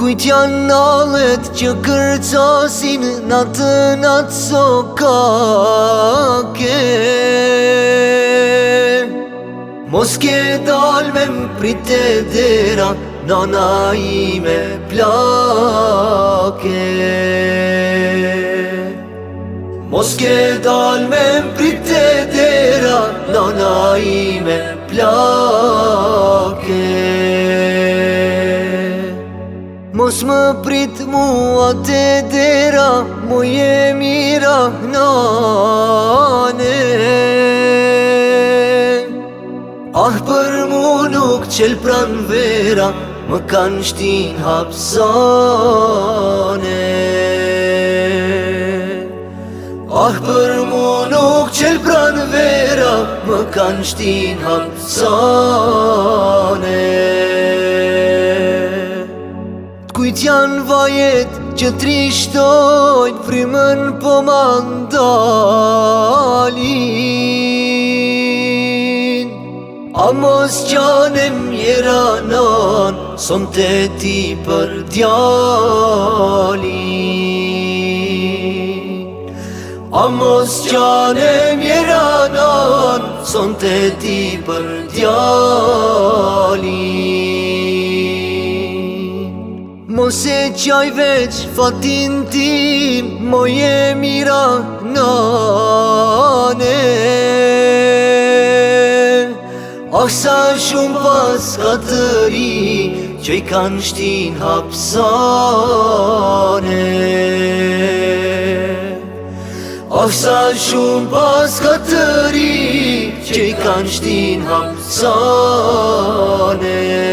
Kujt janë nalet që kërcasin në të në të sokake Mos ke dal me më prit e dera në naime plake Mos ke dal me më prit e dera Mos më prit mua të dera, mu jemi mira nane Ah për mu nuk qëll pran vera, më kanë shtin hapsane Ah për mu nuk qëll pran vera, më kanë shtin hapsane Kujt janë vajet që trishtojnë frimën po mandalin A mos qanë mjera nan, son të ti për djalin A mos qanë mjera nan, son të ti për djalin Po se qaj veç fatin tim Moje mira nane Ah sa shumë pas katëri Që i kanë shtin hapsane Ah sa shumë pas katëri Që i kanë shtin hapsane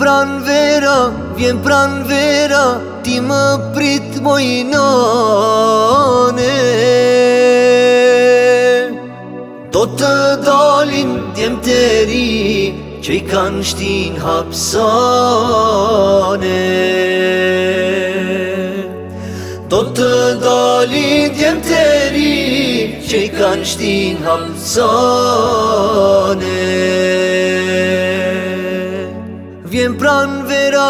pran vera, vjen pran vera Ti më prit moj nane Do të dalin djem të ri Që i kanë shtin hapsane Do të dalin djem të ri Që i kanë shtin hapsane Vjen pran vera,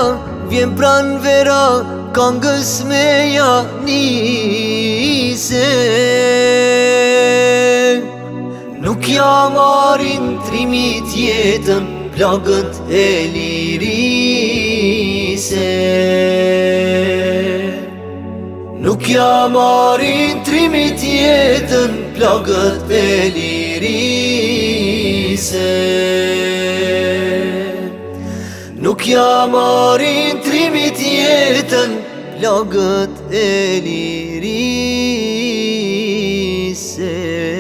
vjen pran vera, kangës me ja nise Nuk jam arin trimit jetën, plagët e lirise Nuk jam arin trimit jetën, plagët e lirise Nuk jam arin trimit jetën Logët e lirisë